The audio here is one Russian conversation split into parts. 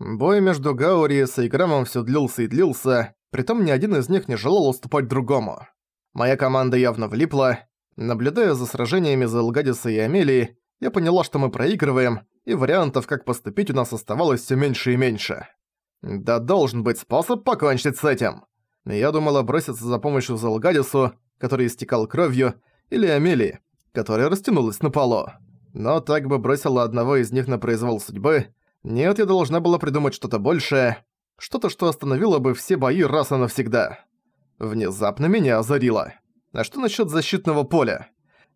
Бой между Гаури и Сайграмом всё длился и длился, притом ни один из них не желал уступать другому. Моя команда явно влипла. Наблюдая за сражениями за Элгадиса и Амелии, я поняла, что мы проигрываем, и вариантов, как поступить, у нас оставалось всё меньше и меньше. Да должен быть способ покончить с этим. Я думала броситься за помощью за Элгадису, который истекал кровью, или Амелии, которая растянулась на полу. Но так бы бросила одного из них на произвол судьбы. Нет, я должна была придумать что-то большее. Что-то, что остановило бы все бои раз и навсегда. Внезапно меня озарило. А что насчет защитного поля?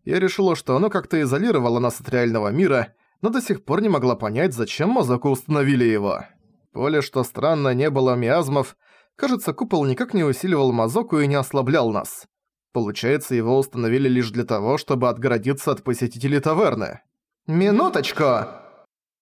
Я решила, что оно как-то изолировало нас от реального мира, но до сих пор не могла понять, зачем Мазаку установили его. Поле, что странно, не было миазмов. Кажется, купол никак не усиливал Мазоку и не ослаблял нас. Получается, его установили лишь для того, чтобы отгородиться от посетителей таверны. «Минуточку!»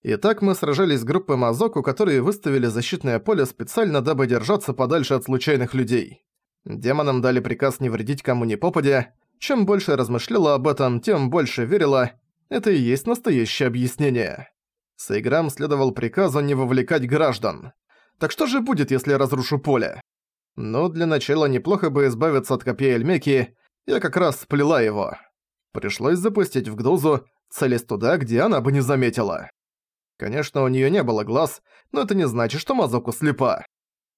Итак, мы сражались с группой Мазоку, которые выставили защитное поле специально, дабы держаться подальше от случайных людей. Демонам дали приказ не вредить кому ни попадя. Чем больше размышляла об этом, тем больше верила. Это и есть настоящее объяснение. Сейграм следовал приказу не вовлекать граждан. Так что же будет, если я разрушу поле? Но для начала неплохо бы избавиться от копья Эльмеки, я как раз сплела его. Пришлось запустить в Гдузу, целясь туда, где она бы не заметила. Конечно, у неё не было глаз, но это не значит, что Мазоку слепа.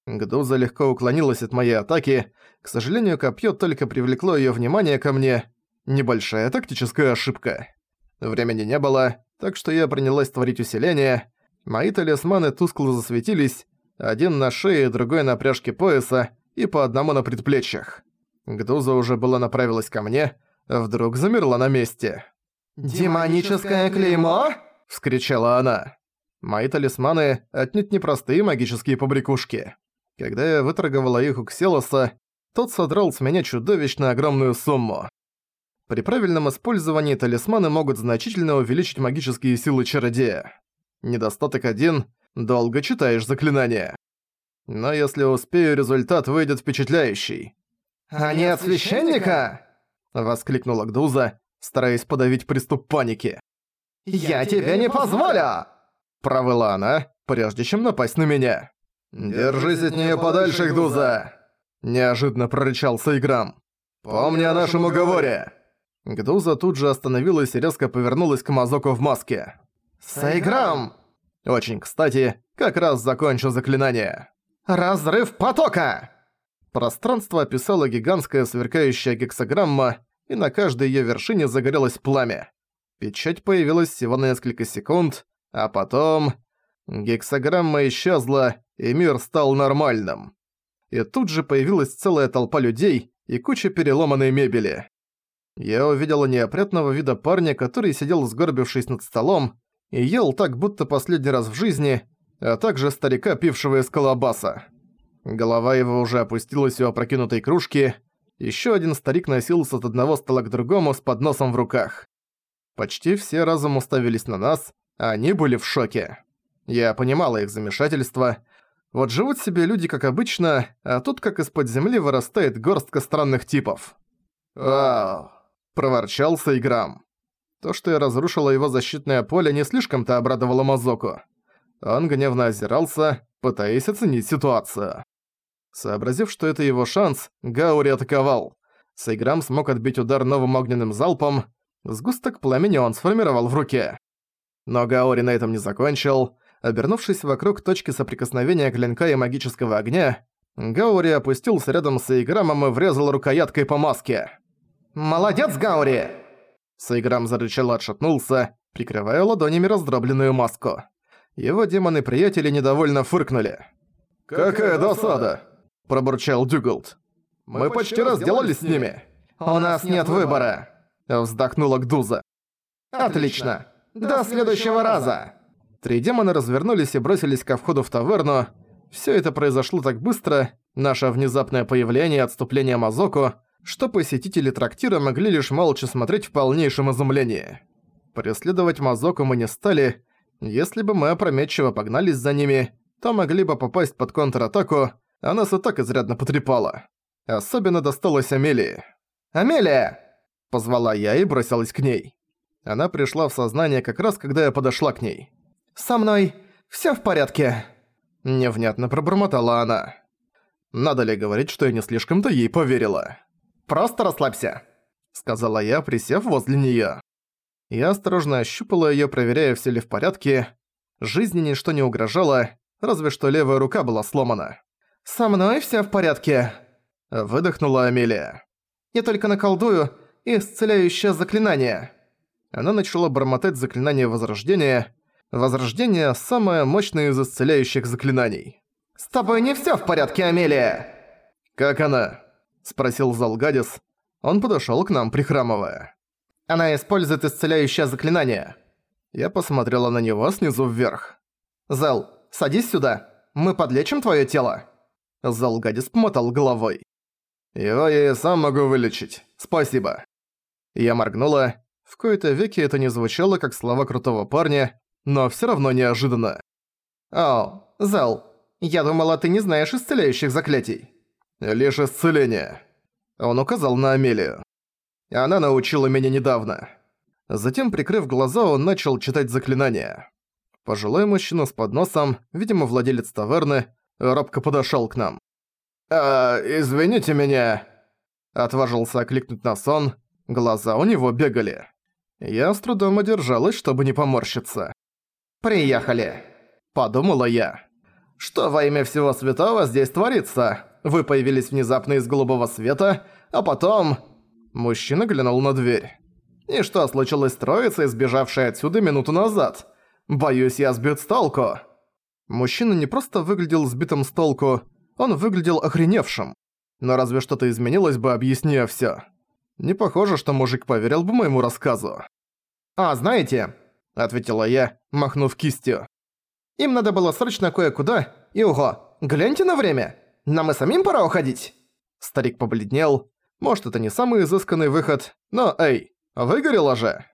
Гдуза легко уклонилась от моей атаки, к сожалению, копье только привлекло её внимание ко мне. Небольшая тактическая ошибка. Времени не было, так что я принялась творить усиление. Мои талисманы тускло засветились, один на шее, другой на пряжке пояса и по одному на предплечьях. Гдуза уже была направилась ко мне, вдруг замерла на месте. «Демоническое клеймо?» – вскричала она. Мои талисманы – отнюдь непростые магические побрякушки. Когда я выторговала их у Кселоса, тот содрал с меня чудовищно огромную сумму. При правильном использовании талисманы могут значительно увеличить магические силы чародея. Недостаток один – долго читаешь заклинания. Но если успею, результат выйдет впечатляющий. «А нет священника?» – воскликнула Гдуза, стараясь подавить приступ паники. «Я тебе не позволю!» – провыла она, прежде чем напасть на меня. «Держись от неё подальше, Гдуза!» – неожиданно прорычал Сайграм. «Помни о нашем уговоре!» Гдуза тут же остановилась и резко повернулась к Мазоку в маске. «Сайграм!» Очень кстати, как раз закончу заклинание. «Разрыв потока!» Пространство описала гигантская сверкающая гексограмма, и на каждой её вершине загорелось пламя. Печать появилась всего на несколько секунд, а потом... Гексограмма исчезла, и мир стал нормальным. И тут же появилась целая толпа людей и куча переломанной мебели. Я увидела неопрятного вида парня, который сидел сгорбившись над столом и ел так, будто последний раз в жизни, а также старика, пившего из колобаса. Голова его уже опустилась у опрокинутой кружки, ещё один старик носился от одного стола к другому с подносом в руках. Почти все разом уставились на нас, а они были в шоке. Я понимала их замешательство. Вот живут себе люди как обычно, а тут как из-под земли вырастает горстка странных типов. «Вау!» – проворчал Сайграм. То, что я разрушила его защитное поле, не слишком-то обрадовало Мазоку. Он гневно озирался, пытаясь оценить ситуацию. Сообразив, что это его шанс, Гаури атаковал. Сайграм смог отбить удар новым огненным залпом, сгусток пламени он сформировал в руке. Но Гаури на этом не закончил. Обернувшись вокруг точки соприкосновения клинка и магического огня, Гаури опустился рядом с Сайграмом и врезал рукояткой по маске. «Молодец, Гаури!» Сайграм зарычал отшатнулся, прикрывая ладонями раздробленную маску. Его демоны-приятели недовольно фыркнули. «Какая досада!» – пробурчал Дюгалд. «Мы почти разделались с ними!» «У нас нет выбора!» – вздохнула Гдуза. «Отлично! До следующего раза!» Три демона развернулись и бросились ко входу в таверну. Всё это произошло так быстро, наше внезапное появление и отступление Мазоку, что посетители трактира могли лишь молча смотреть в полнейшем изумлении. Преследовать Мазоку мы не стали. Если бы мы опрометчиво погнались за ними, то могли бы попасть под контратаку, а нас и так изрядно потрепало. Особенно досталось Амелии. «Амелия!» – позвала я и бросилась к ней. Она пришла в сознание как раз, когда я подошла к ней. «Со мной всё в порядке?» Невнятно пробормотала она. Надо ли говорить, что я не слишком-то ей поверила? «Просто расслабься», — сказала я, присев возле неё. Я осторожно ощупала её, проверяя, всё ли в порядке. Жизни ничто не угрожало, разве что левая рука была сломана. «Со мной всё в порядке», — выдохнула Амелия. «Я только наколдую исцеляющее заклинание». Она начала бормотать заклинание Возрождения. Возрождение – самое мощное из исцеляющих заклинаний. «С тобой не всё в порядке, Амелия!» «Как она?» – спросил Залгадис. Он подошёл к нам, прихрамывая. «Она использует исцеляющее заклинание». Я посмотрела на него снизу вверх. «Зал, садись сюда. Мы подлечим твоё тело». Залгадис помотал головой. «Его я и сам могу вылечить. Спасибо». Я моргнула. В кои-то веки это не звучало как слова крутого парня, но всё равно неожиданно. «О, Зал, я думала, ты не знаешь исцеляющих заклятий». «Лишь исцеление». Он указал на Амелию. Она научила меня недавно. Затем, прикрыв глаза, он начал читать заклинания. Пожилой мужчина с подносом, видимо, владелец таверны, робко подошёл к нам. «А, извините меня», — отважился окликнуть на сон, глаза у него бегали. Я с трудом одержалась, чтобы не поморщиться. «Приехали», — подумала я. «Что во имя всего святого здесь творится? Вы появились внезапно из голубого света, а потом...» Мужчина глянул на дверь. «И что случилось с троицей, сбежавшей отсюда минуту назад? Боюсь, я сбит с толку». Мужчина не просто выглядел сбитым с толку, он выглядел охреневшим. Но разве что-то изменилось бы, объясняя всё. Не похоже, что мужик поверил бы моему рассказу. «А, знаете», — ответила я, махнув кистью. «Им надо было срочно кое-куда, и ого, гляньте на время! Нам и самим пора уходить!» Старик побледнел. Может, это не самый изысканный выход, но эй, выгорело же!